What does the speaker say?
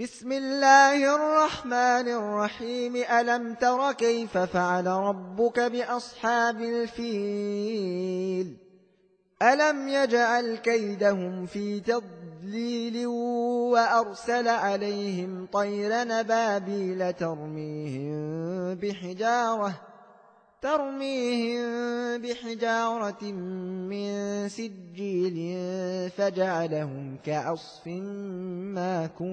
بسم الله الرحمن الرحيم. ألم تر كيف فعل ربك بأصحاب الفيل؟ ألم يجعل كيدهم في تضليل وأرسل عليهم طير نبابيل ترميهم بحجارة ترميهم بحجارة من سجيل فجعلهم كعصف ماكول